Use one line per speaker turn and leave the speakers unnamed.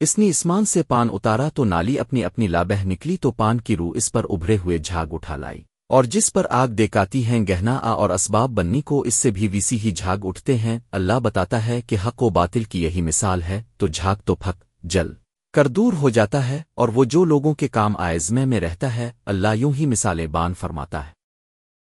اس نے اسمان سے پان اتارا تو نالی اپنی اپنی لابہ نکلی تو پان کی روح اس پر ابھرے ہوئے جھاگ اٹھا لائی۔ اور جس پر آگ دیکاتی ہیں گہنا آ اور اسباب بننی کو اس سے بھی ویسی ہی جھاگ اٹھتے ہیں۔ اللہ بتاتا ہے کہ حق و باطل کی یہی مثال ہے، تو جھاگ تو پھک، جل۔ کر دور ہو جاتا ہے اور وہ جو لوگوں کے کام آئزمے میں رہتا ہے، اللہ یوں ہی مثالیں بان فرماتا ہے۔